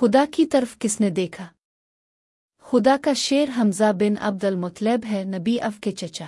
خدا کی طرف کس نے دیکھا؟ خدا کا شیر حمزہ بن عبد المطلب ہے، نبی اف کے چچا۔